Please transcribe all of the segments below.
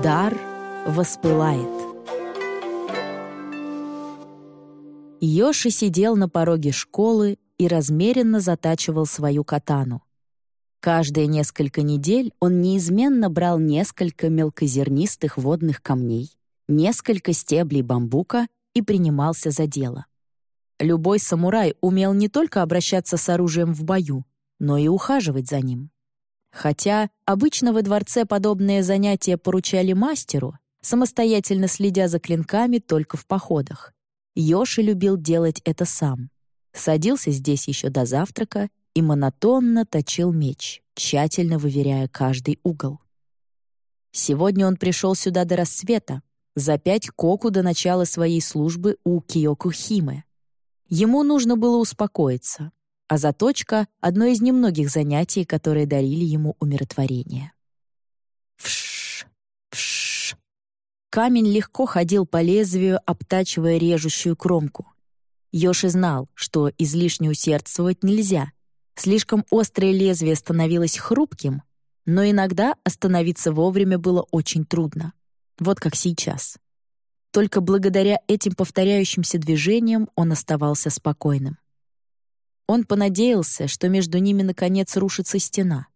Дар воспылает. Йоши сидел на пороге школы и размеренно затачивал свою катану. Каждые несколько недель он неизменно брал несколько мелкозернистых водных камней, несколько стеблей бамбука и принимался за дело. Любой самурай умел не только обращаться с оружием в бою, но и ухаживать за ним. Хотя обычно во дворце подобные занятия поручали мастеру, самостоятельно следя за клинками только в походах. Йоши любил делать это сам. Садился здесь еще до завтрака и монотонно точил меч, тщательно выверяя каждый угол. Сегодня он пришел сюда до рассвета, за пять коку до начала своей службы у Киоку Химе. Ему нужно было успокоиться, а заточка — одно из немногих занятий, которые дарили ему умиротворение. Вш, вш. Камень легко ходил по лезвию, обтачивая режущую кромку. Йоши знал, что излишне усердствовать нельзя. Слишком острое лезвие становилось хрупким, но иногда остановиться вовремя было очень трудно. Вот как сейчас. Только благодаря этим повторяющимся движениям он оставался спокойным. Он понадеялся, что между ними наконец рушится стена.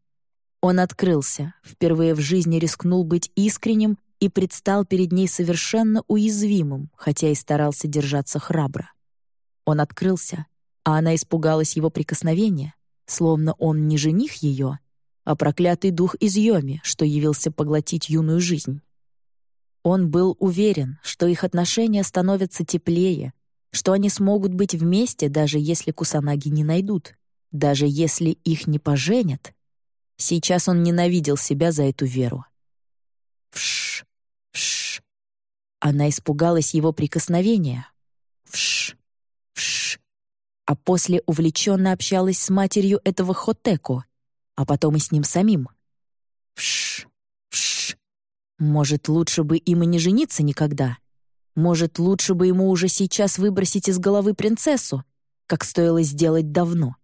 Он открылся, впервые в жизни рискнул быть искренним и предстал перед ней совершенно уязвимым, хотя и старался держаться храбро. Он открылся, а она испугалась его прикосновения, словно он не жених ее, а проклятый дух из Йоми, что явился поглотить юную жизнь. Он был уверен, что их отношения становятся теплее, что они смогут быть вместе, даже если Кусанаги не найдут, даже если их не поженят. Сейчас он ненавидел себя за эту веру. Вш, вш. Она испугалась его прикосновения. Вш, вш. А после увлеченно общалась с матерью этого Хотеку, а потом и с ним самим. Вш, вш. Может, лучше бы им и не жениться никогда? Может, лучше бы ему уже сейчас выбросить из головы принцессу, как стоило сделать давно.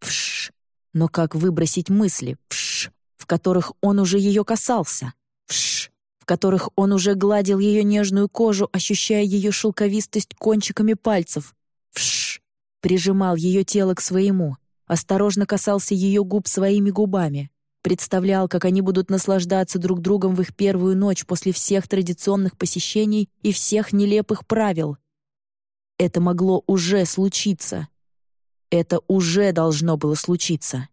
Пш! Но как выбросить мысли, пш, в которых он уже ее касался, пш, в которых он уже гладил ее нежную кожу, ощущая ее шелковистость кончиками пальцев, пш, прижимал ее тело к своему, осторожно касался ее губ своими губами, представлял, как они будут наслаждаться друг другом в их первую ночь после всех традиционных посещений и всех нелепых правил. Это могло уже случиться. Это уже должно было случиться.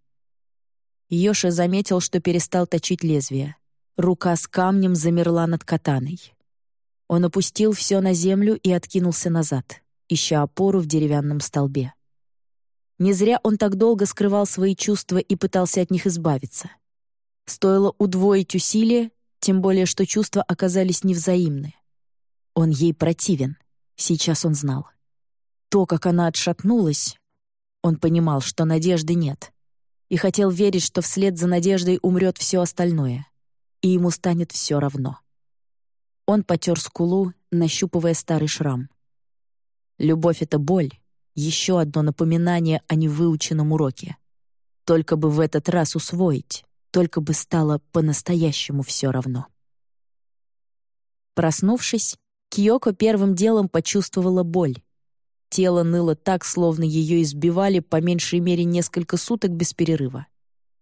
Йоша заметил, что перестал точить лезвие. Рука с камнем замерла над катаной. Он опустил все на землю и откинулся назад, ища опору в деревянном столбе. Не зря он так долго скрывал свои чувства и пытался от них избавиться. Стоило удвоить усилия, тем более что чувства оказались невзаимны. Он ей противен, сейчас он знал. То, как она отшатнулась, он понимал, что надежды нет, и хотел верить, что вслед за надеждой умрет все остальное, и ему станет все равно. Он потер скулу, нащупывая старый шрам. Любовь — это боль, еще одно напоминание о невыученном уроке. Только бы в этот раз усвоить только бы стало по-настоящему все равно. Проснувшись, Киоко первым делом почувствовала боль. Тело ныло так, словно ее избивали по меньшей мере несколько суток без перерыва.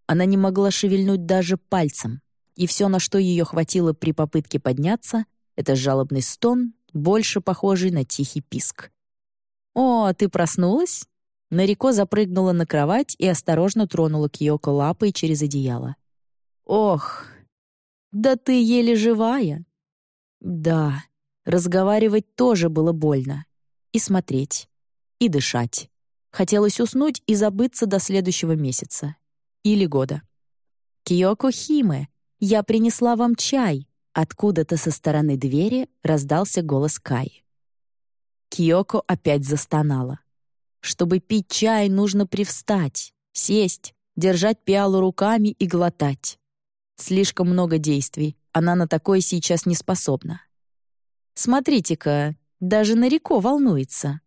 Она не могла шевельнуть даже пальцем, и все, на что ее хватило при попытке подняться, это жалобный стон, больше похожий на тихий писк. «О, ты проснулась?» Нарико запрыгнула на кровать и осторожно тронула Киоко лапой через одеяло. «Ох, да ты еле живая!» Да, разговаривать тоже было больно. И смотреть, и дышать. Хотелось уснуть и забыться до следующего месяца. Или года. «Киоко Химе, я принесла вам чай!» Откуда-то со стороны двери раздался голос Кай. Киоко опять застонала. Чтобы пить чай, нужно привстать, сесть, держать пиалу руками и глотать. Слишком много действий, она на такое сейчас не способна. Смотрите-ка, даже Нарико волнуется.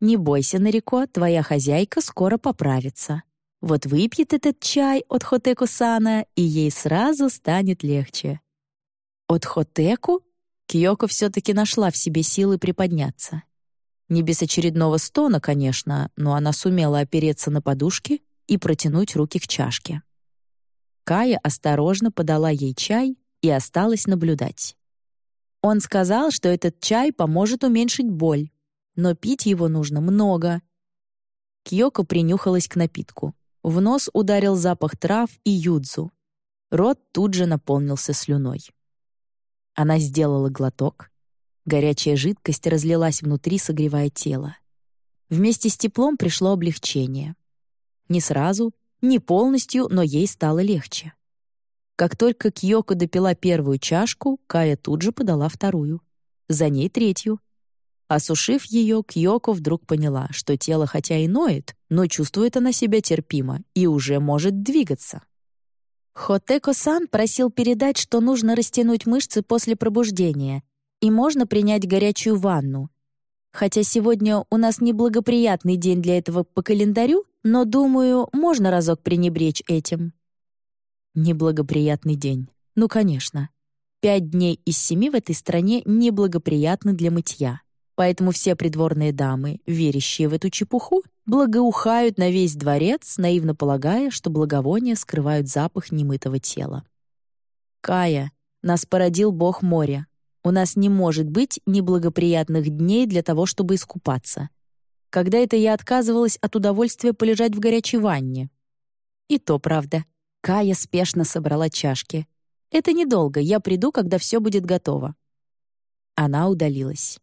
Не бойся, Нарико, твоя хозяйка скоро поправится. Вот выпьет этот чай от Хотеку-сана, и ей сразу станет легче. От Хотеку? Киоко все-таки нашла в себе силы приподняться. Не без очередного стона, конечно, но она сумела опереться на подушки и протянуть руки к чашке. Кая осторожно подала ей чай и осталась наблюдать. Он сказал, что этот чай поможет уменьшить боль, но пить его нужно много. Кьёко принюхалась к напитку. В нос ударил запах трав и юдзу. Рот тут же наполнился слюной. Она сделала глоток. Горячая жидкость разлилась внутри, согревая тело. Вместе с теплом пришло облегчение. Не сразу, не полностью, но ей стало легче. Как только Кьёко допила первую чашку, Кая тут же подала вторую. За ней третью. Осушив ее, Кьёко вдруг поняла, что тело хотя и ноет, но чувствует она себя терпимо и уже может двигаться. Хотеко-сан просил передать, что нужно растянуть мышцы после пробуждения, и можно принять горячую ванну. Хотя сегодня у нас неблагоприятный день для этого по календарю, но, думаю, можно разок пренебречь этим. Неблагоприятный день. Ну, конечно. Пять дней из семи в этой стране неблагоприятны для мытья. Поэтому все придворные дамы, верящие в эту чепуху, благоухают на весь дворец, наивно полагая, что благовония скрывают запах немытого тела. Кая, нас породил бог моря. У нас не может быть неблагоприятных дней для того, чтобы искупаться. Когда это я отказывалась от удовольствия полежать в горячей ванне? И то правда. Кая спешно собрала чашки. «Это недолго, я приду, когда все будет готово». Она удалилась.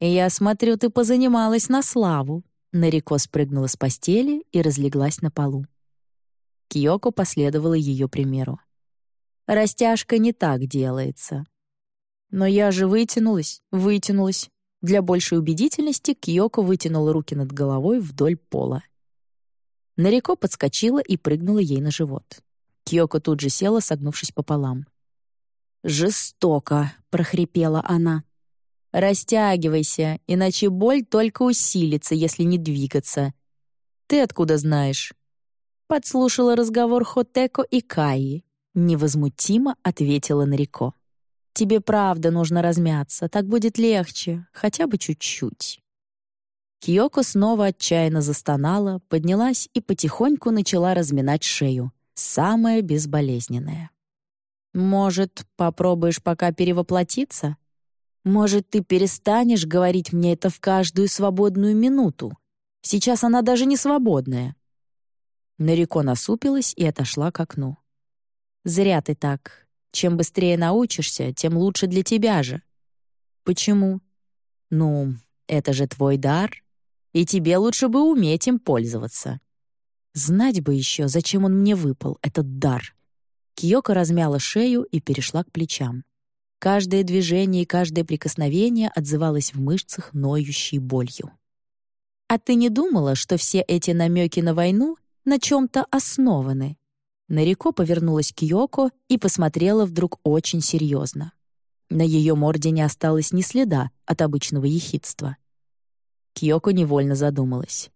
«Я смотрю, ты позанималась на славу». Нарико спрыгнула с постели и разлеглась на полу. Киоко последовала ее примеру. «Растяжка не так делается». «Но я же вытянулась, вытянулась». Для большей убедительности Киоко вытянула руки над головой вдоль пола. Нарико подскочила и прыгнула ей на живот. Киоко тут же села, согнувшись пополам. «Жестоко!» — прохрипела она. Растягивайся, иначе боль только усилится, если не двигаться. Ты откуда знаешь?» Подслушала разговор Хотеко и Каи. Невозмутимо ответила Нарико. «Тебе правда нужно размяться, так будет легче, хотя бы чуть-чуть». Киоко снова отчаянно застонала, поднялась и потихоньку начала разминать шею. Самое безболезненное. «Может, попробуешь пока перевоплотиться?» Может, ты перестанешь говорить мне это в каждую свободную минуту? Сейчас она даже не свободная». Нарико насупилась и отошла к окну. «Зря ты так. Чем быстрее научишься, тем лучше для тебя же». «Почему?» «Ну, это же твой дар, и тебе лучше бы уметь им пользоваться». Знать бы еще, зачем он мне выпал, этот дар. Киока размяла шею и перешла к плечам. Каждое движение и каждое прикосновение отзывалось в мышцах ноющей болью. «А ты не думала, что все эти намеки на войну на чем-то основаны?» Нарико повернулась к Йоко и посмотрела вдруг очень серьезно. На ее морде не осталось ни следа от обычного ехидства. Кьёко невольно задумалась.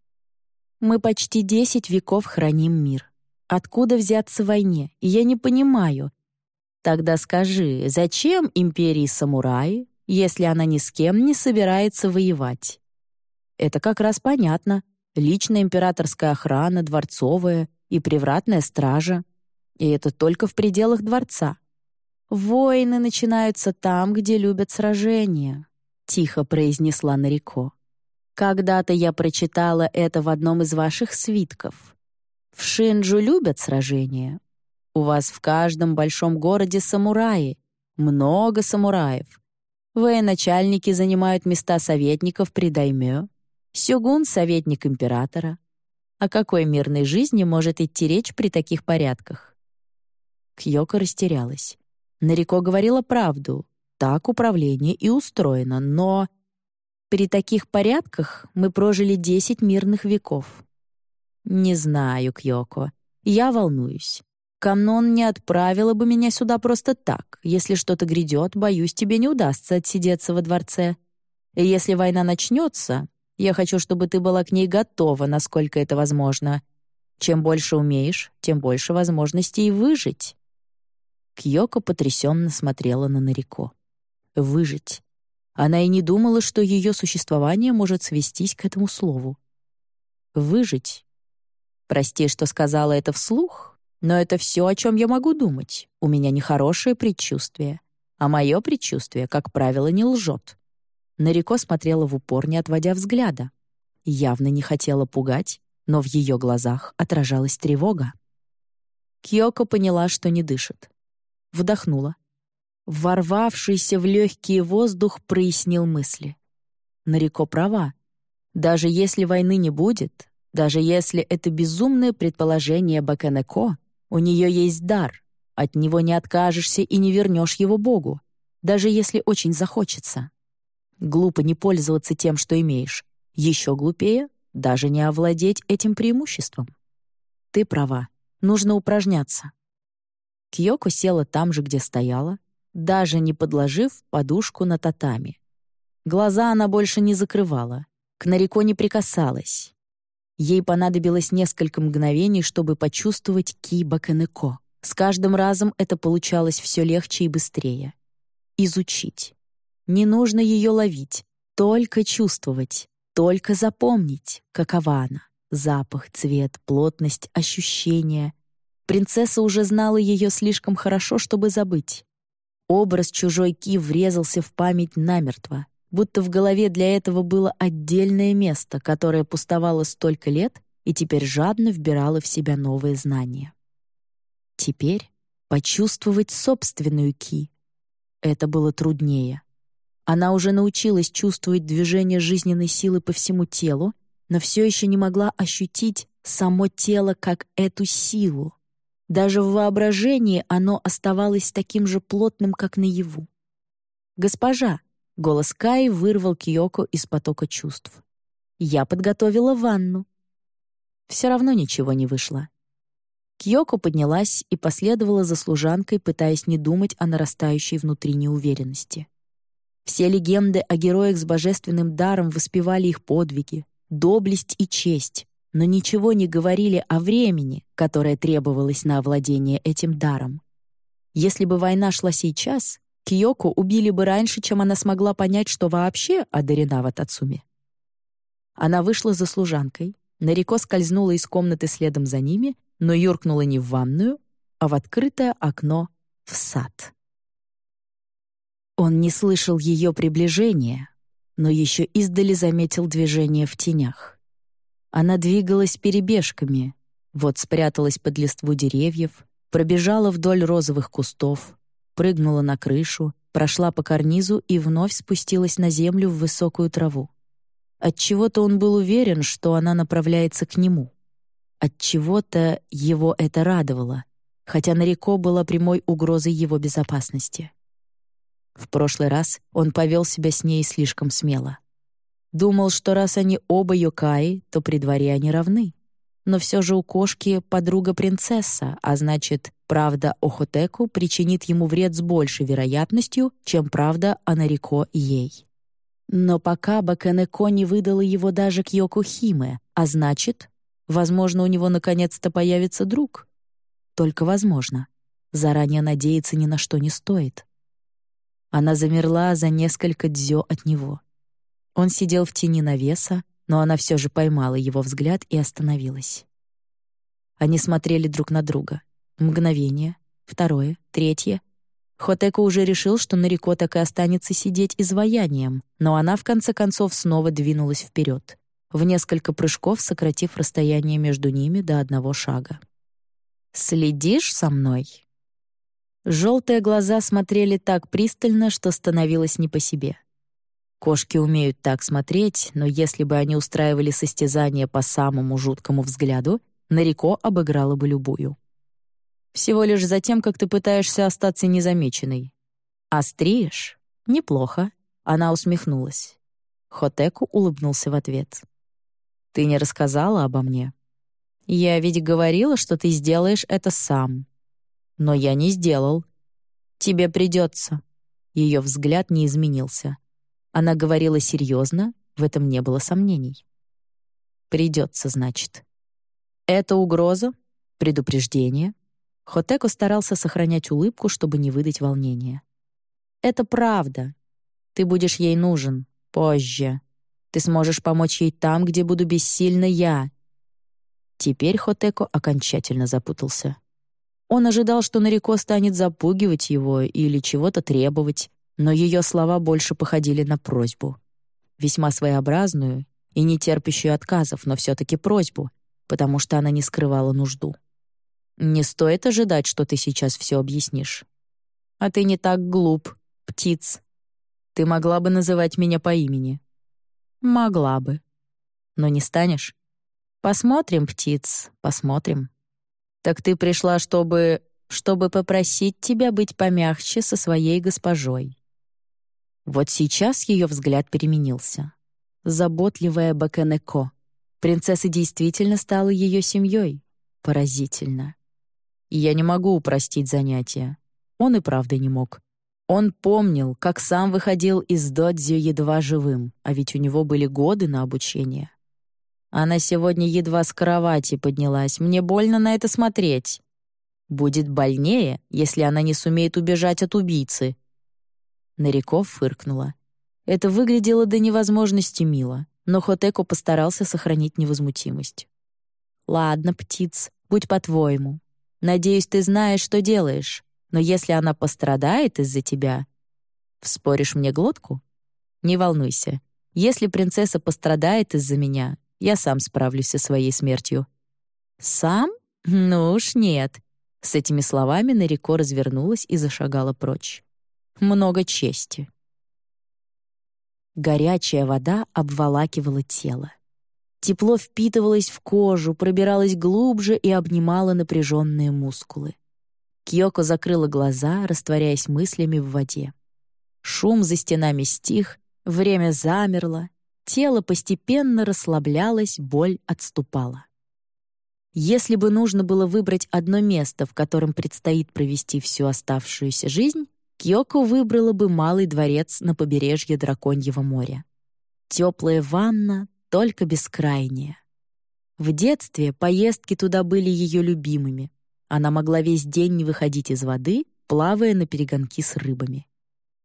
«Мы почти десять веков храним мир. Откуда взяться войне? я не понимаю, Тогда скажи, зачем империи самураи, если она ни с кем не собирается воевать? Это как раз понятно. Личная императорская охрана, дворцовая и привратная стража. И это только в пределах дворца. «Войны начинаются там, где любят сражения», — тихо произнесла Нарико. «Когда-то я прочитала это в одном из ваших свитков. В Шинджу любят сражения, у вас в каждом большом городе самураи. Много самураев. Военачальники занимают места советников при даймё. Сёгун — советник императора. О какой мирной жизни может идти речь при таких порядках? Кьёко растерялась. Нарико говорила правду. Так управление и устроено, но... При таких порядках мы прожили десять мирных веков. Не знаю, Кьёко. Я волнуюсь. Канон не отправила бы меня сюда просто так. Если что-то грядет, боюсь, тебе не удастся отсидеться во дворце. И если война начнется, я хочу, чтобы ты была к ней готова, насколько это возможно. Чем больше умеешь, тем больше возможностей выжить». Кьёко потрясенно смотрела на Нарико. Выжить. Она и не думала, что ее существование может свестись к этому слову. Выжить. Прости, что сказала это вслух, но это все, о чем я могу думать. У меня нехорошее предчувствие. А мое предчувствие, как правило, не лжет. Нарико смотрела в упор, не отводя взгляда. Явно не хотела пугать, но в ее глазах отражалась тревога. Кьёко поняла, что не дышит. Вдохнула. Ворвавшийся в легкий воздух прояснил мысли. Нарико права. Даже если войны не будет, даже если это безумное предположение Бакенеко, у нее есть дар, от него не откажешься и не вернешь его Богу, даже если очень захочется. Глупо не пользоваться тем, что имеешь. Еще глупее — даже не овладеть этим преимуществом. Ты права, нужно упражняться. Кьёко села там же, где стояла, даже не подложив подушку на татами. Глаза она больше не закрывала, к Нарико не прикасалась. Ей понадобилось несколько мгновений, чтобы почувствовать Ки Баканеко. С каждым разом это получалось все легче и быстрее. Изучить. Не нужно ее ловить, только чувствовать, только запомнить, какова она. Запах, цвет, плотность, ощущения. Принцесса уже знала ее слишком хорошо, чтобы забыть. Образ чужой Ки врезался в память намертво, будто в голове для этого было отдельное место, которое пустовало столько лет и теперь жадно вбирало в себя новые знания. Теперь почувствовать собственную ки. Это было труднее. Она уже научилась чувствовать движение жизненной силы по всему телу, но все еще не могла ощутить само тело как эту силу. Даже в воображении оно оставалось таким же плотным, как наяву. «Госпожа!» — голос Каи вырвал Киоко из потока чувств. «Я подготовила ванну». Все равно ничего не вышло. Кьёко поднялась и последовала за служанкой, пытаясь не думать о нарастающей внутри неуверенности. Все легенды о героях с божественным даром воспевали их подвиги, доблесть и честь, но ничего не говорили о времени, которое требовалось на овладение этим даром. Если бы война шла сейчас, Киоко убили бы раньше, чем она смогла понять, что вообще одарена в Атацуме. Она вышла за служанкой, Нарико скользнула из комнаты следом за ними но юркнула не в ванную, а в открытое окно в сад. Он не слышал ее приближения, но еще издали заметил движение в тенях. Она двигалась перебежками, вот спряталась под листву деревьев, пробежала вдоль розовых кустов, прыгнула на крышу, прошла по карнизу и вновь спустилась на землю в высокую траву. Отчего-то он был уверен, что она направляется к нему. От чего-то его это радовало, хотя Нарико была прямой угрозой его безопасности. В прошлый раз он повел себя с ней слишком смело. Думал, что раз они оба Йокаи, то при дворе они равны. Но все же у кошки подруга-принцесса, а значит, правда о Хотеку причинит ему вред с большей вероятностью, чем правда о Нарико ей. Но пока Баканеко не выдала его даже к Йокухиме, а значит, Возможно, у него наконец-то появится друг. Только возможно. Заранее надеяться ни на что не стоит. Она замерла за несколько дзё от него. Он сидел в тени навеса, но она все же поймала его взгляд и остановилась. Они смотрели друг на друга. Мгновение, второе, третье. Хотеко уже решил, что Нарико так и останется сидеть изваянием, но она в конце концов снова двинулась вперед в несколько прыжков сократив расстояние между ними до одного шага. «Следишь за мной?» Желтые глаза смотрели так пристально, что становилось не по себе. Кошки умеют так смотреть, но если бы они устраивали состязание по самому жуткому взгляду, Нарико обыграла бы любую. Всего лишь за тем, как ты пытаешься остаться незамеченной. «Остриешь? Неплохо», — она усмехнулась. Хотеку улыбнулся в ответ. Ты не рассказала обо мне. Я ведь говорила, что ты сделаешь это сам. Но я не сделал. Тебе придется. Ее взгляд не изменился. Она говорила серьезно, в этом не было сомнений. Придется, значит. Это угроза? Предупреждение? Хотеко старался сохранять улыбку, чтобы не выдать волнения. «Это правда. Ты будешь ей нужен. Позже. Ты сможешь помочь ей там, где буду бессильна я». Теперь Хотеко окончательно запутался. Он ожидал, что Нарико станет запугивать его или чего-то требовать, но ее слова больше походили на просьбу. Весьма своеобразную и не терпящую отказов, но все-таки просьбу, потому что она не скрывала нужду. «Не стоит ожидать, что ты сейчас все объяснишь. А ты не так глуп, птиц. Ты могла бы называть меня по имени». «Могла бы. Но не станешь?» «Посмотрим, птиц, посмотрим». «Так ты пришла, чтобы... чтобы попросить тебя быть помягче со своей госпожой». Вот сейчас ее взгляд переменился. Заботливая Баканеко. Принцесса действительно стала ее семьей. Поразительно. Я не могу упростить занятия. Он и правда не мог. Он помнил, как сам выходил из додзю едва живым, а ведь у него были годы на обучение. Она сегодня едва с кровати поднялась. Мне больно на это смотреть. Будет больнее, если она не сумеет убежать от убийцы. Нариков фыркнула. Это выглядело до невозможности мило, но Хотеко постарался сохранить невозмутимость. «Ладно, птиц, будь по-твоему. Надеюсь, ты знаешь, что делаешь, но если она пострадает из-за тебя, вспоришь мне глотку? Не волнуйся. Если принцесса пострадает из-за меня, я сам справлюсь со своей смертью». «Сам? Ну уж нет». С этими словами Нарико развернулась и зашагала прочь. «Много чести». Горячая вода обволакивала тело. Тепло впитывалось в кожу, пробиралось глубже и обнимало напряженные мускулы. Кьёко закрыла глаза, растворяясь мыслями в воде. Шум за стенами стих, время замерло, тело постепенно расслаблялось, боль отступала. Если бы нужно было выбрать одно место, в котором предстоит провести всю оставшуюся жизнь, Кьёко выбрала бы малый дворец на побережье Драконьего моря. Теплая ванна, только бескрайняя. В детстве поездки туда были ее любимыми. Она могла весь день не выходить из воды, плавая на перегонки с рыбами.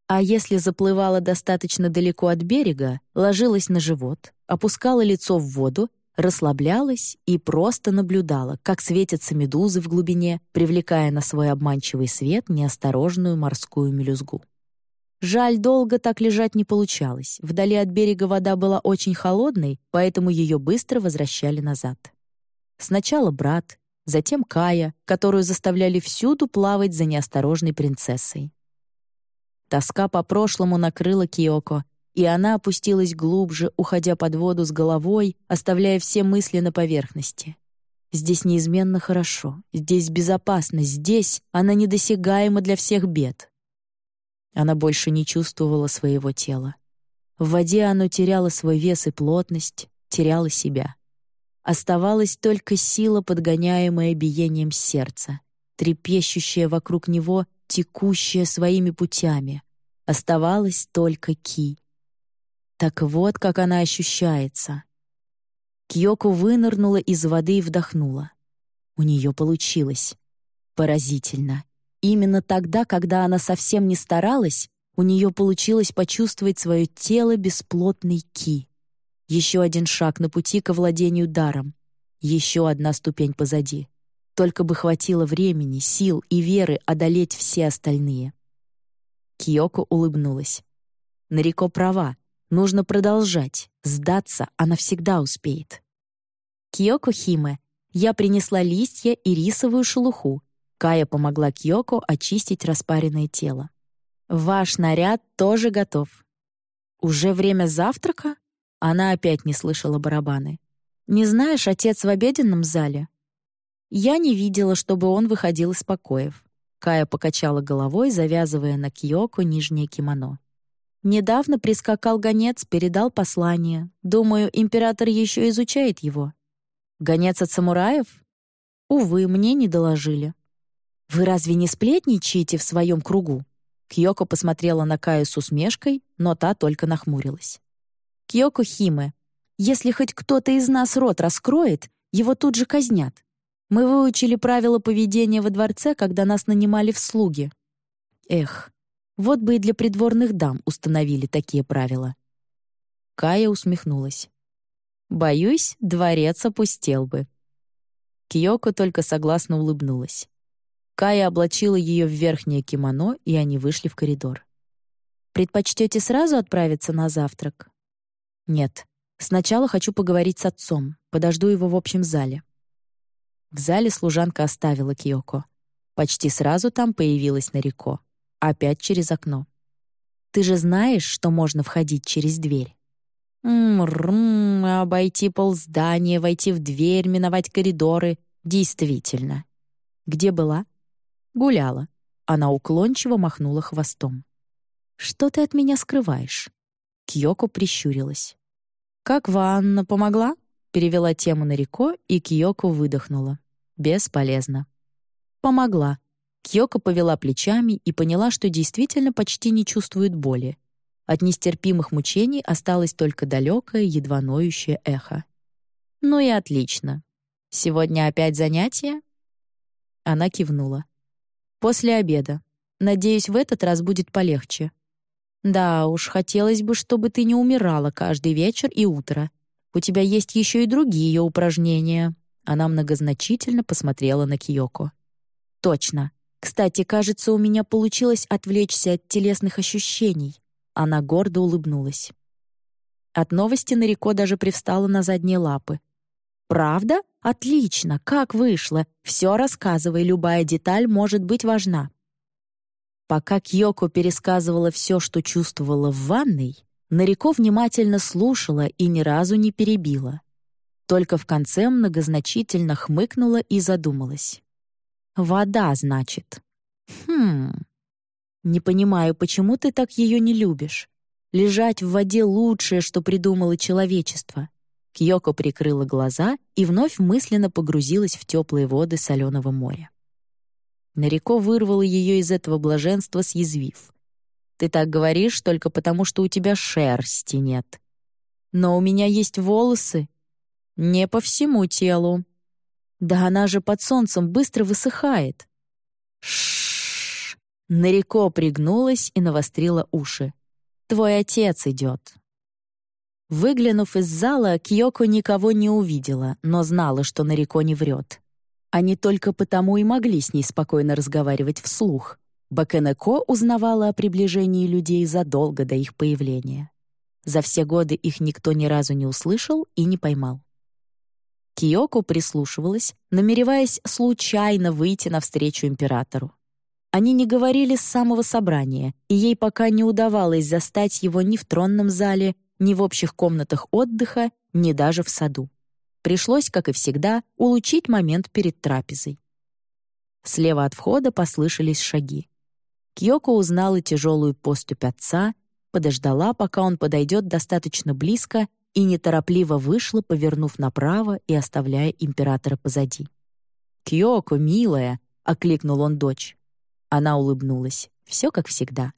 А если заплывала достаточно далеко от берега, ложилась на живот, опускала лицо в воду расслаблялась и просто наблюдала, как светятся медузы в глубине, привлекая на свой обманчивый свет неосторожную морскую мелюзгу. Жаль, долго так лежать не получалось. Вдали от берега вода была очень холодной, поэтому ее быстро возвращали назад. Сначала брат, затем Кая, которую заставляли всюду плавать за неосторожной принцессой. Тоска по прошлому накрыла Киоко, и она опустилась глубже, уходя под воду с головой, оставляя все мысли на поверхности. Здесь неизменно хорошо, здесь безопасно, здесь она недосягаема для всех бед. Она больше не чувствовала своего тела. В воде оно теряло свой вес и плотность, теряло себя. Оставалась только сила, подгоняемая биением сердца, трепещущая вокруг него, текущая своими путями. Оставалась только Ки. Так вот, как она ощущается. Кьёко вынырнула из воды и вдохнула. У нее получилось. Поразительно. Именно тогда, когда она совсем не старалась, у нее получилось почувствовать свое тело бесплотной ки. Еще один шаг на пути к владению даром. Еще одна ступень позади. Только бы хватило времени, сил и веры одолеть все остальные. Киоко улыбнулась. Нарико права. Нужно продолжать. Сдаться она всегда успеет. Киоко Химе, я принесла листья и рисовую шелуху. Кая помогла Киоко очистить распаренное тело. Ваш наряд тоже готов. Уже время завтрака? Она опять не слышала барабаны. Не знаешь, отец в обеденном зале? Я не видела, чтобы он выходил из покоев. Кая покачала головой, завязывая на Киоко нижнее кимоно. Недавно прискакал гонец, передал послание. Думаю, император еще изучает его. Гонец от самураев? Увы, мне не доложили. Вы разве не сплетничаете в своем кругу? Кьёко посмотрела на Каю с усмешкой, но та только нахмурилась. «Кьёко Химе, если хоть кто-то из нас рот раскроет, его тут же казнят. Мы выучили правила поведения во дворце, когда нас нанимали в слуги. Эх, вот бы и для придворных дам установили такие правила. Кая усмехнулась. Боюсь, дворец опустел бы. Киоко только согласно улыбнулась. Кая облачила ее в верхнее кимоно, и они вышли в коридор. «Предпочтете сразу отправиться на завтрак?» «Нет. Сначала хочу поговорить с отцом. Подожду его в общем зале». В зале служанка оставила Киоко. Почти сразу там появилась Нарико. Опять через окно. «Ты же знаешь, что можно входить через дверь?» «М-м, обойти полздания, войти в дверь, миновать коридоры. Действительно. Где была?» «Гуляла». Она уклончиво махнула хвостом. «Что ты от меня скрываешь?» Кьёко прищурилась. «Как ванна помогла?» Перевела тему на Рико, и Кьёко выдохнула. Бесполезно. Помогла. Кьёко повела плечами и поняла, что действительно почти не чувствует боли. От нестерпимых мучений осталось только далекое, едва ноющее эхо. «Ну и отлично. Сегодня опять занятия?» Она кивнула. «После обеда. Надеюсь, в этот раз будет полегче. Да уж, хотелось бы, чтобы ты не умирала каждый вечер и утро. У тебя есть еще и другие упражнения». Она многозначительно посмотрела на Киоко. «Точно. Кстати, кажется, у меня получилось отвлечься от телесных ощущений». Она гордо улыбнулась. От новости Нарико даже привстала на задние лапы. «Правда? Отлично! Как вышло? Все рассказывай, любая деталь может быть важна». Пока Кьёко пересказывала все, что чувствовала в ванной, Нарико внимательно слушала и ни разу не перебила. Только в конце многозначительно хмыкнула и задумалась. «Вода, значит. Хм. Не понимаю, почему ты так ее не любишь? Лежать в воде — лучшее, что придумало человечество». Кьёко прикрыла глаза и вновь мысленно погрузилась в теплые воды соленого моря. Нарико вырвала ее из этого блаженства, съязвив. Ты так говоришь только потому, что у тебя шерсти нет. Но у меня есть волосы. Не по всему телу. Да она же под солнцем быстро высыхает. Шш. Нарико пригнулась и навострила уши. Твой отец идет. Выглянув из зала, Кьёко никого не увидела, но знала, что Нарико не врет. Они только потому и могли с ней спокойно разговаривать вслух. Бакенеко узнавала о приближении людей задолго до их появления. За все годы их никто ни разу не услышал и не поймал. Киоко прислушивалась, намереваясь случайно выйти навстречу императору. Они не говорили с самого собрания, и ей пока не удавалось застать его ни в тронном зале, ни в общих комнатах отдыха, ни даже в саду. Пришлось, как и всегда, улучить момент перед трапезой. Слева от входа послышались шаги. Кьёко узнала тяжелую поступь отца, подождала, пока он подойдет достаточно близко, и неторопливо вышла, повернув направо и оставляя императора позади. «Кьёко, милая!» — окликнул он дочь. Она улыбнулась. Все как всегда.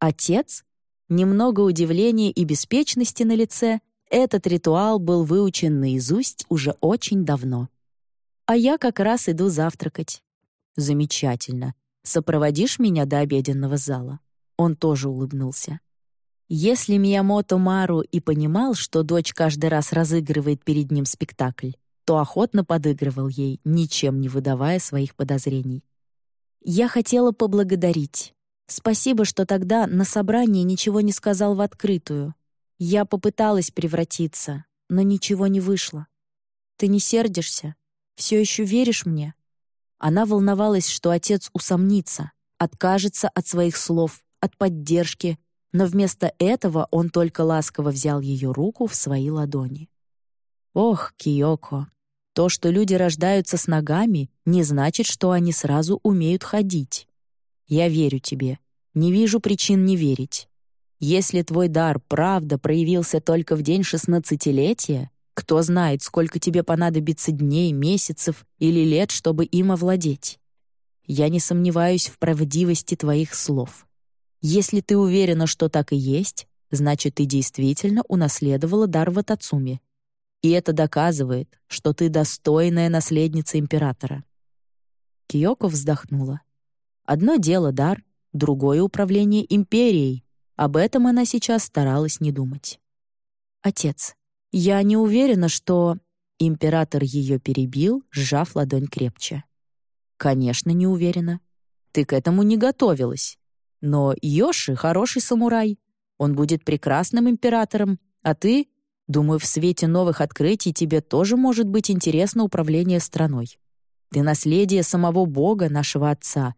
Отец? Немного удивления и беспечности на лице. Этот ритуал был выучен наизусть уже очень давно. А я как раз иду завтракать. Замечательно. Сопроводишь меня до обеденного зала?» Он тоже улыбнулся. Если Миямото Мару и понимал, что дочь каждый раз разыгрывает перед ним спектакль, то охотно подыгрывал ей, ничем не выдавая своих подозрений. «Я хотела поблагодарить. Спасибо, что тогда на собрании ничего не сказал в открытую. Я попыталась превратиться, но ничего не вышло. Ты не сердишься? Все еще веришь мне?» Она волновалась, что отец усомнится, откажется от своих слов, от поддержки, но вместо этого он только ласково взял ее руку в свои ладони. «Ох, Киоко, то, что люди рождаются с ногами, не значит, что они сразу умеют ходить. Я верю тебе, не вижу причин не верить. Если твой дар правда проявился только в день шестнадцатилетия, кто знает, сколько тебе понадобится дней, месяцев или лет, чтобы им овладеть. Я не сомневаюсь в правдивости твоих слов. Если ты уверена, что так и есть, значит, ты действительно унаследовала дар в Атацуме. И это доказывает, что ты достойная наследница императора». Киоко вздохнула. Одно дело — дар, другое — управление империей. Об этом она сейчас старалась не думать. «Отец, я не уверена, что...» Император ее перебил, сжав ладонь крепче. «Конечно, не уверена. Ты к этому не готовилась. Но Йоши — хороший самурай. Он будет прекрасным императором, а ты, думаю, в свете новых открытий тебе тоже может быть интересно управление страной. Ты наследие самого бога, нашего отца.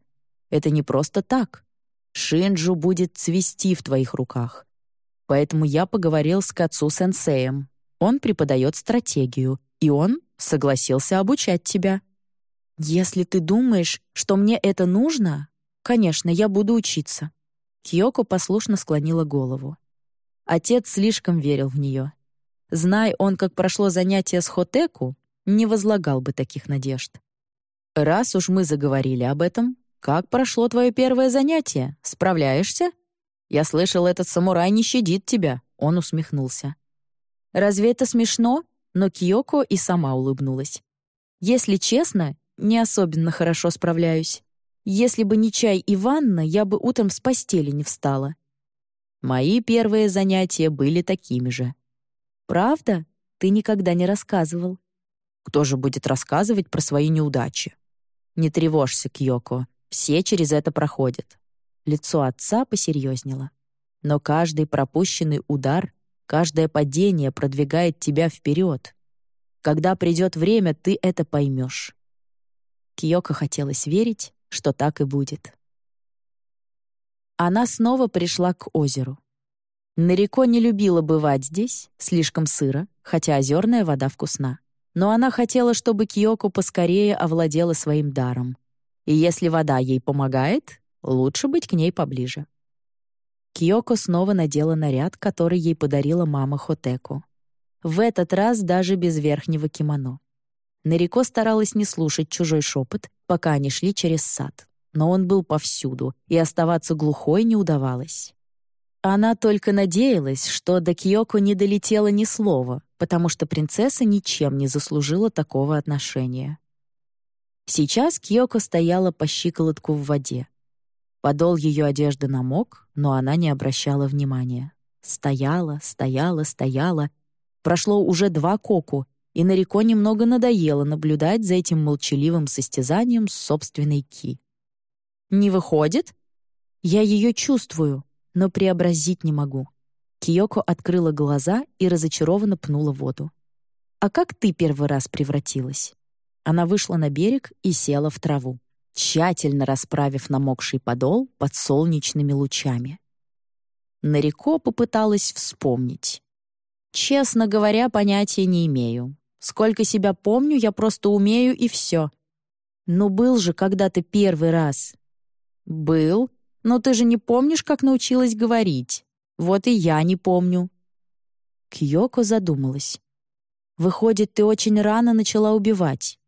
Это не просто так. Шинджу будет цвести в твоих руках. Поэтому я поговорил с Кацу-сенсеем. Он преподает стратегию, и он согласился обучать тебя. Если ты думаешь, что мне это нужно, конечно, я буду учиться. Кьёко послушно склонила голову. Отец слишком верил в нее. Знай он, как прошло занятие с Хотеку, не возлагал бы таких надежд. «Раз уж мы заговорили об этом, как прошло твое первое занятие? Справляешься?» «Я слышал, этот самурай не щадит тебя», — он усмехнулся. «Разве это смешно?» Но Киоко и сама улыбнулась. «Если честно, не особенно хорошо справляюсь. Если бы не чай и ванна, я бы утром с постели не встала. Мои первые занятия были такими же. Правда? Ты никогда не рассказывал. Кто же будет рассказывать про свои неудачи? Не тревожься, Кьёко, все через это проходят. Лицо отца посерьезнело. Но каждый пропущенный удар, каждое падение продвигает тебя вперед. Когда придет время, ты это поймешь. Киоко хотелось верить, что так и будет. Она снова пришла к озеру. Нареко не любила бывать здесь, слишком сыро, хотя озерная вода вкусна. Но она хотела, чтобы Киоко поскорее овладела своим даром. И если вода ей помогает, лучше быть к ней поближе. Киоко снова надела наряд, который ей подарила мама Хотеку. В этот раз даже без верхнего кимоно. Нареко старалась не слушать чужой шепот, пока они шли через сад. Но он был повсюду, и оставаться глухой не удавалось. Она только надеялась, что до Киоко не долетело ни слова, потому что принцесса ничем не заслужила такого отношения. Сейчас Киоко стояла по щиколотку в воде. Подол ее одежды намок, но она не обращала внимания. Стояла, стояла, стояла. Прошло уже два коку, и Нарико немного надоело наблюдать за этим молчаливым состязанием с собственной Ки. «Не выходит?» «Я ее чувствую, но преобразить не могу». Киоко открыла глаза и разочарованно пнула воду. «А как ты первый раз превратилась?» Она вышла на берег и села в траву, тщательно расправив намокший подол под солнечными лучами. Нарико попыталась вспомнить. «Честно говоря, понятия не имею. Сколько себя помню, я просто умею и все. Но был же когда-то первый раз. Был, но ты же не помнишь, как научилась говорить. Вот и я не помню. Кьёко задумалась. Выходит, ты очень рано начала убивать.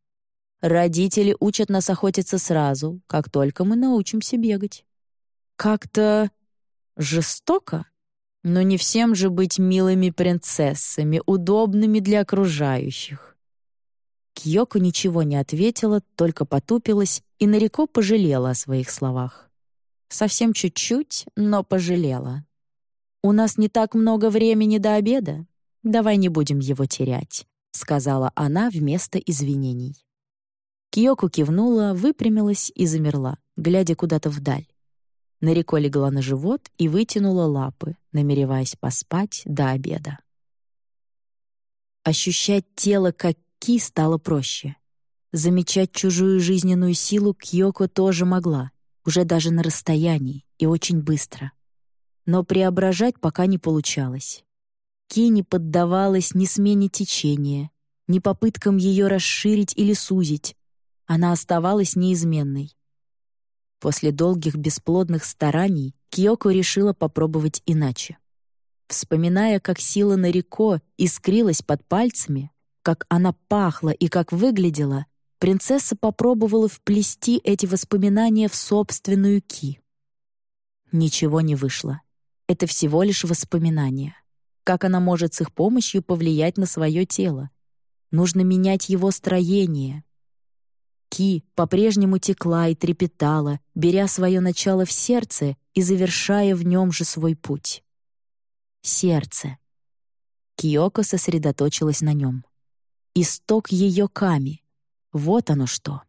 Родители учат нас охотиться сразу, как только мы научимся бегать. Как-то жестоко? Но не всем же быть милыми принцессами, удобными для окружающих. Кьёко ничего не ответила, только потупилась и Нарико пожалела о своих словах. Совсем чуть-чуть, но пожалела. «У нас не так много времени до обеда. Давай не будем его терять», — сказала она вместо извинений. Киоку кивнула, выпрямилась и замерла, глядя куда-то вдаль. Нарико легла на живот и вытянула лапы, намереваясь поспать до обеда. Ощущать тело как ки стало проще. Замечать чужую жизненную силу Кьёко тоже могла, уже даже на расстоянии и очень быстро. Но преображать пока не получалось. Ки не поддавалась ни смене течения, ни попыткам ее расширить или сузить. Она оставалась неизменной. После долгих бесплодных стараний Киоко решила попробовать иначе. Вспоминая, как сила Нарико искрилась под пальцами, как она пахла и как выглядела, принцесса попробовала вплести эти воспоминания в собственную Ки. Ничего не вышло. Это всего лишь воспоминания. как она может с их помощью повлиять на свое тело. Нужно менять его строение. Ки по-прежнему текла и трепетала, беря свое начало в сердце и завершая в нем же свой путь. Сердце. Киоко сосредоточилась на нем. Исток ее ками. Вот оно что.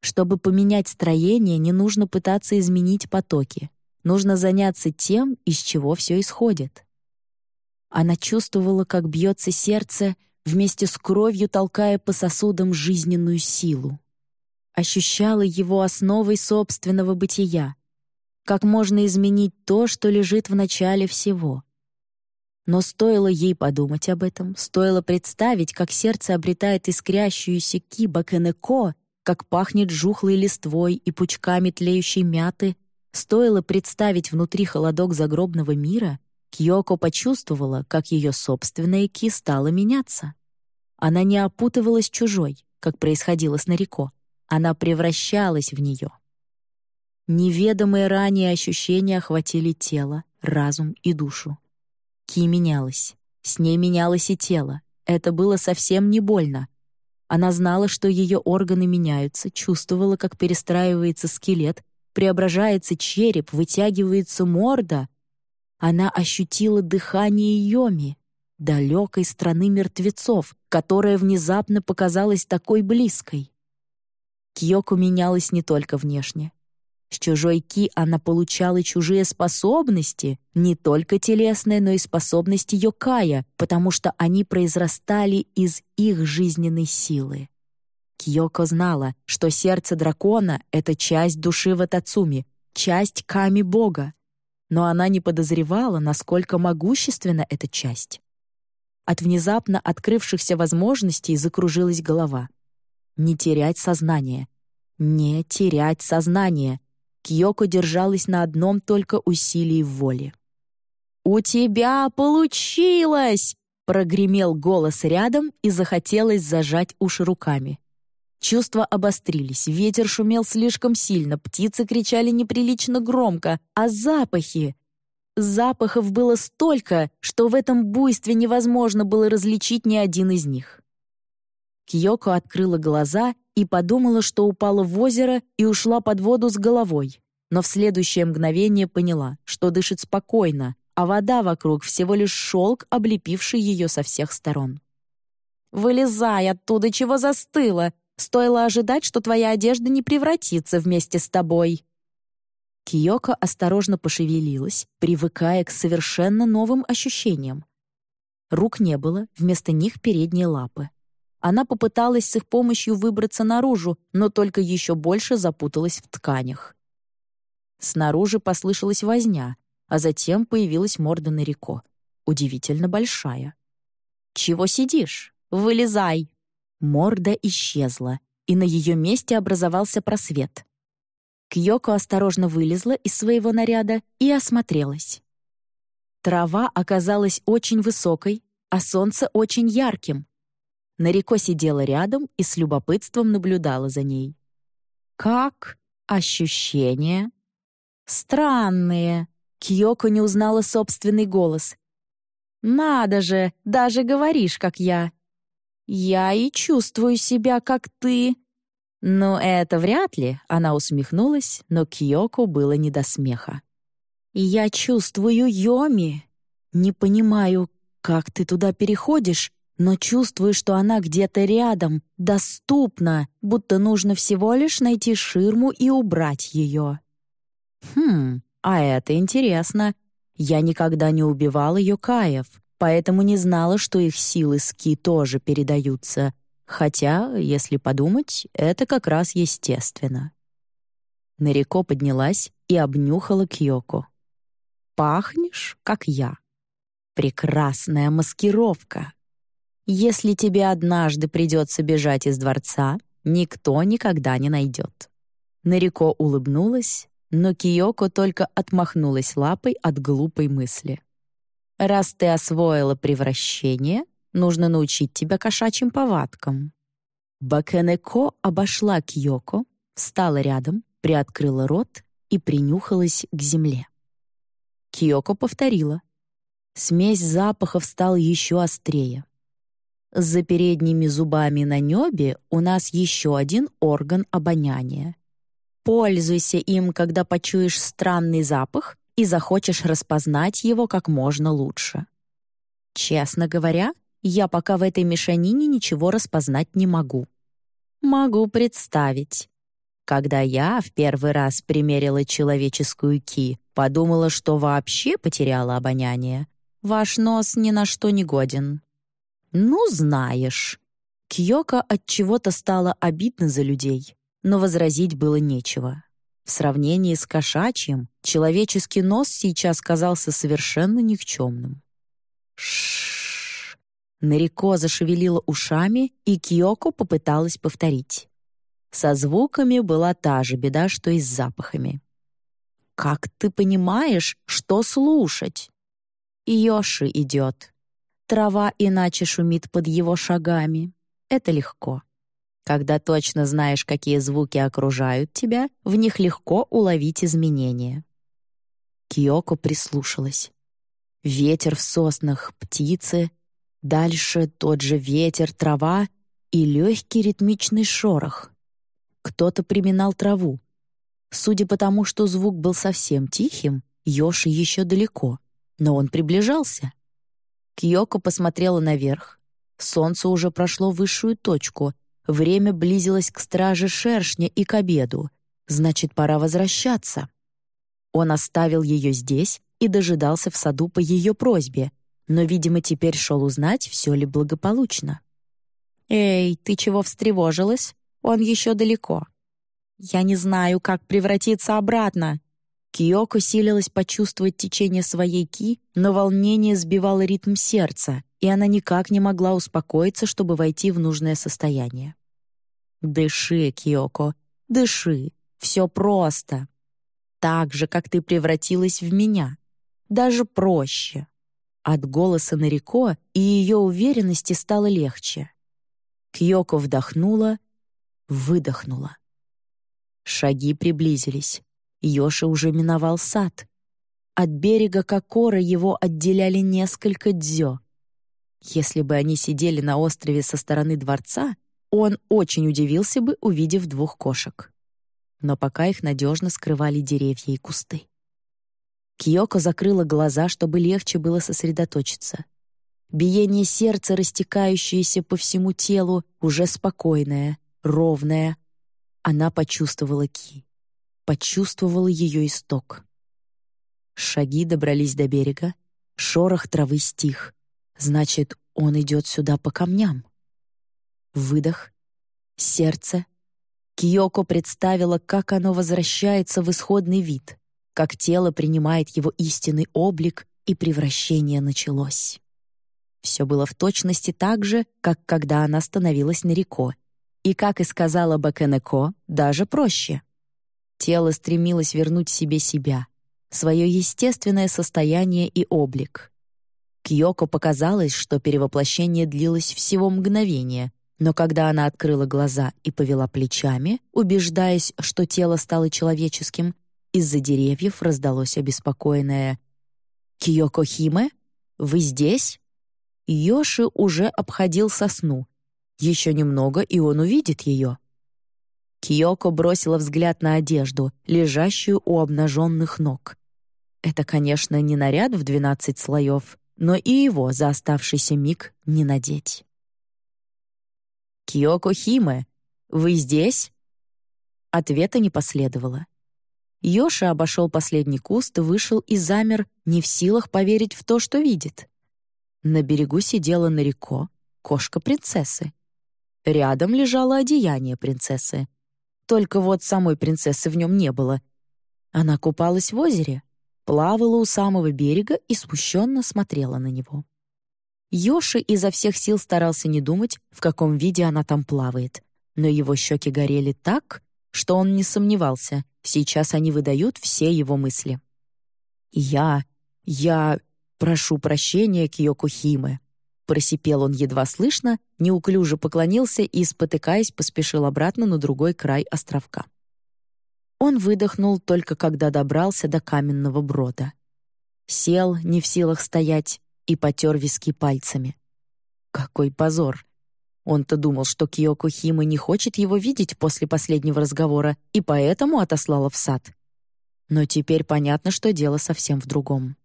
Чтобы поменять строение, не нужно пытаться изменить потоки. Нужно заняться тем, из чего все исходит. Она чувствовала, как бьется сердце, вместе с кровью толкая по сосудам жизненную силу. Ощущала его основой собственного бытия. Как можно изменить то, что лежит в начале всего? Но стоило ей подумать об этом, стоило представить, как сердце обретает искрящуюся киба кенеко, как пахнет жухлой листвой и пучками тлеющей мяты, стоило представить внутри холодок загробного мира, Кьёко почувствовала, как ее собственная ки стала меняться. Она не опутывалась чужой, как происходило с Нарико. Она превращалась в нее. Неведомые ранее ощущения охватили тело, разум и душу. Ки менялась. С ней менялось и тело. Это было совсем не больно. Она знала, что ее органы меняются, чувствовала, как перестраивается скелет, преображается череп, вытягивается морда. Она ощутила дыхание Йоми, далекой страны мертвецов, которая внезапно показалась такой близкой. Кьёко менялась не только внешне. С чужой Ки она получала чужие способности, не только телесные, но и способности Йокая, потому что они произрастали из их жизненной силы. Кьёко знала, что сердце дракона — это часть души Ватацуми, часть Ками Бога, но она не подозревала, насколько могущественна эта часть. От внезапно открывшихся возможностей закружилась голова. Не терять сознание. Не терять сознание. Кьёко держалась на одном только усилии воли. «У тебя получилось!» — прогремел голос рядом и захотелось зажать уши руками. Чувства обострились, ветер шумел слишком сильно, птицы кричали неприлично громко, а запахи... Запахов было столько, что в этом буйстве невозможно было различить ни один из них. Кьёко открыла глаза и подумала, что упала в озеро и ушла под воду с головой. Но в следующее мгновение поняла, что дышит спокойно, а вода вокруг всего лишь шелк, облепивший ее со всех сторон. «Вылезай оттуда, чего застыла! Стоило ожидать, что твоя одежда не превратится вместе с тобой!» Киоко осторожно пошевелилась, привыкая к совершенно новым ощущениям. Рук не было, вместо них передние лапы. Она попыталась с их помощью выбраться наружу, но только еще больше запуталась в тканях. Снаружи послышалась возня, а затем появилась морда Нарико, удивительно большая. «Чего сидишь? Вылезай!» Морда исчезла, и на ее месте образовался просвет. Кьёко осторожно вылезла из своего наряда и осмотрелась. Трава оказалась очень высокой, а солнце очень ярким, Нарико сидела рядом и с любопытством наблюдала за ней. «Как ощущения?» «Странные», — Кьёко не узнала собственный голос. «Надо же, даже говоришь, как я». «Я и чувствую себя, как ты». «Ну, это вряд ли», — она усмехнулась, но Кьёко было не до смеха. «Я чувствую Йоми. Не понимаю, как ты туда переходишь, но чувствую, что она где-то рядом, доступна, будто нужно всего лишь найти ширму и убрать ее. Хм, а это интересно. Я никогда не убивала Йокаев, поэтому не знала, что их силы ски тоже передаются. Хотя, если подумать, это как раз естественно. Нарико поднялась и обнюхала Кьёко. «Пахнешь, как я. Прекрасная маскировка!» Если тебе однажды придется бежать из дворца, никто никогда не найдет». Нарико улыбнулась, но Киоко только отмахнулась лапой от глупой мысли. «Раз ты освоила превращение, нужно научить тебя кошачьим повадкам». Бакенеко обошла Киоко, встала рядом, приоткрыла рот и принюхалась к земле. Киоко повторила. Смесь запахов стала еще острее. За передними зубами на небе у нас еще один орган обоняния. Пользуйся им, когда почуешь странный запах и захочешь распознать его как можно лучше. Честно говоря, я пока в этой мешанине ничего распознать не могу. Могу представить. Когда я в первый раз примерила человеческую ки, подумала, что вообще потеряла обоняние. Ваш нос ни на что не годен. Ну, знаешь. Кьёка от чего-то стало обидно за людей, но возразить было нечего. В сравнении с кошачьим, человеческий нос сейчас казался совершенно никчемным. Шш. Нарико зашевелила ушами, и Кьёко попыталась повторить. Со звуками была та же беда, что и с запахами. «Как ты понимаешь, что слушать?» «Йоши идет. Трава иначе шумит под его шагами. Это легко. Когда точно знаешь, какие звуки окружают тебя, в них легко уловить изменения». Киоко прислушалась. Ветер в соснах, птицы, дальше тот же ветер, трава и легкий ритмичный шорох. Кто-то приминал траву. Судя по тому, что звук был совсем тихим, Йоши еще далеко, но он приближался. Кьёко посмотрела наверх. Солнце уже прошло высшую точку, время близилось к страже шершня и к обеду. Значит, пора возвращаться. Он оставил ее здесь и дожидался в саду по ее просьбе, но, видимо, теперь шел узнать, все ли благополучно. «Эй, ты чего встревожилась? Он еще далеко». «Я не знаю, как превратиться обратно», Киоко силилась почувствовать течение своей ки, но волнение сбивало ритм сердца, и она никак не могла успокоиться, чтобы войти в нужное состояние. «Дыши, Киоко, дыши. Все просто. Так же, как ты превратилась в меня. Даже проще». От голоса Нарико и ее уверенности стало легче. Кьёко вдохнула, выдохнула. Шаги приблизились. Йоши уже миновал сад. От берега Кокора его отделяли несколько дзё. Если бы они сидели на острове со стороны дворца, он очень удивился бы, увидев двух кошек. Но пока их надежно скрывали деревья и кусты. Киоко закрыла глаза, чтобы легче было сосредоточиться. Биение сердца, растекающееся по всему телу, уже спокойное, ровное. Она почувствовала Ки почувствовала ее исток. Шаги добрались до берега, шорох травы стих. Значит, он идет сюда по камням. Выдох, сердце. Киоко представила, как оно возвращается в исходный вид, как тело принимает его истинный облик, и превращение началось. Все было в точности так же, как когда она становилась на реко, и, как и сказала Бакенеко, даже проще — Тело стремилось вернуть себе себя, свое естественное состояние и облик. Кьёко показалось, что перевоплощение длилось всего мгновение, но когда она открыла глаза и повела плечами, убеждаясь, что тело стало человеческим, из-за деревьев раздалось обеспокоенное «Киёко Химе? Вы здесь?» Йоши уже обходил сосну. Еще немного, и он увидит ее. Киоко бросила взгляд на одежду, лежащую у обнаженных ног. Это, конечно, не наряд в двенадцать слоев, но и его за оставшийся миг не надеть. «Киоко Химе, вы здесь?» Ответа не последовало. Йоша обошел последний куст, вышел и замер, не в силах поверить в то, что видит. На берегу сидела Нарико, кошка принцессы. Рядом лежало одеяние принцессы, только вот самой принцессы в нем не было. Она купалась в озере, плавала у самого берега и смущенно смотрела на него. Йоши изо всех сил старался не думать, в каком виде она там плавает, но его щеки горели так, что он не сомневался, сейчас они выдают все его мысли. «Я... я... прошу прощения, Киоко Химе», Просипел он едва слышно, неуклюже поклонился и, спотыкаясь, поспешил обратно на другой край островка. Он выдохнул только когда добрался до каменного брода. Сел, не в силах стоять, и потер виски пальцами. Какой позор! Он-то думал, что Киоко Хима не хочет его видеть после последнего разговора и поэтому отослала в сад. Но теперь понятно, что дело совсем в другом.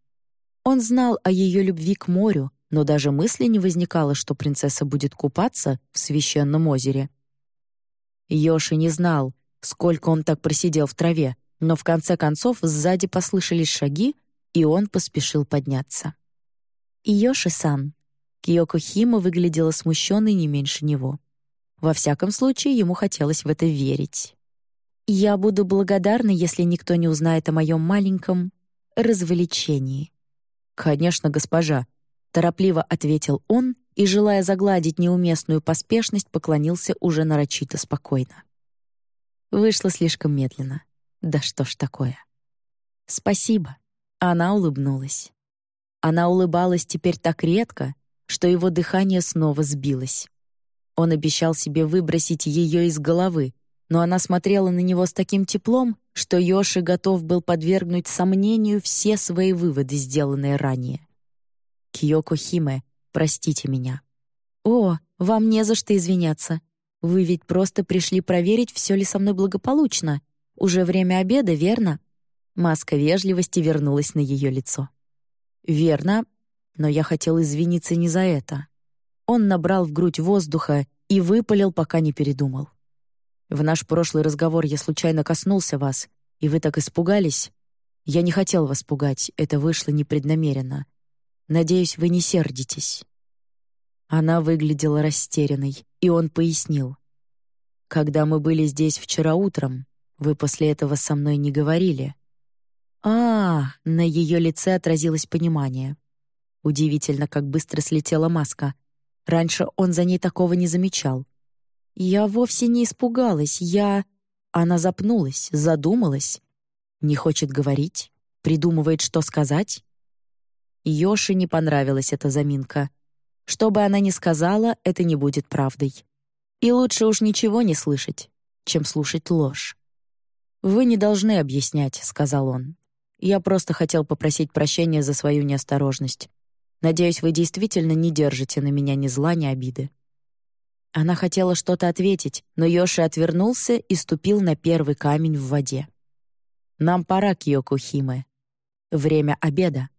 Он знал о ее любви к морю, но даже мысли не возникало, что принцесса будет купаться в священном озере. Йоши не знал, сколько он так просидел в траве, но в конце концов сзади послышались шаги, и он поспешил подняться. «Йоши-сан». Киоко Хима выглядела смущенной не меньше него. Во всяком случае, ему хотелось в это верить. «Я буду благодарна, если никто не узнает о моем маленьком развлечении». «Конечно, госпожа», — торопливо ответил он и, желая загладить неуместную поспешность, поклонился уже нарочито спокойно. Вышло слишком медленно. Да что ж такое? «Спасибо», — она улыбнулась. Она улыбалась теперь так редко, что его дыхание снова сбилось. Он обещал себе выбросить ее из головы, но она смотрела на него с таким теплом, что Йоши готов был подвергнуть сомнению все свои выводы, сделанные ранее. «Киоко Химе, простите меня». «О, вам не за что извиняться. Вы ведь просто пришли проверить, все ли со мной благополучно. Уже время обеда, верно?» Маска вежливости вернулась на ее лицо. «Верно, но я хотел извиниться не за это». Он набрал в грудь воздуха и выпалил, пока не передумал. «В наш прошлый разговор я случайно коснулся вас, и вы так испугались. Я не хотел вас пугать, это вышло непреднамеренно. Надеюсь, вы не сердитесь». Она выглядела растерянной, и он пояснил. «Когда мы были здесь вчера утром, вы после этого со мной не говорили». А, на ее лице отразилось понимание. Удивительно, как быстро слетела маска. Раньше он за ней такого не замечал. Я вовсе не испугалась, я... Она запнулась, задумалась. Не хочет говорить, придумывает, что сказать. Йоши не понравилась эта заминка. Что бы она ни сказала, это не будет правдой. И лучше уж ничего не слышать, чем слушать ложь. «Вы не должны объяснять», — сказал он. «Я просто хотел попросить прощения за свою неосторожность. Надеюсь, вы действительно не держите на меня ни зла, ни обиды». Она хотела что-то ответить, но Йоши отвернулся и ступил на первый камень в воде. «Нам пора, Киоко Химе. Время обеда».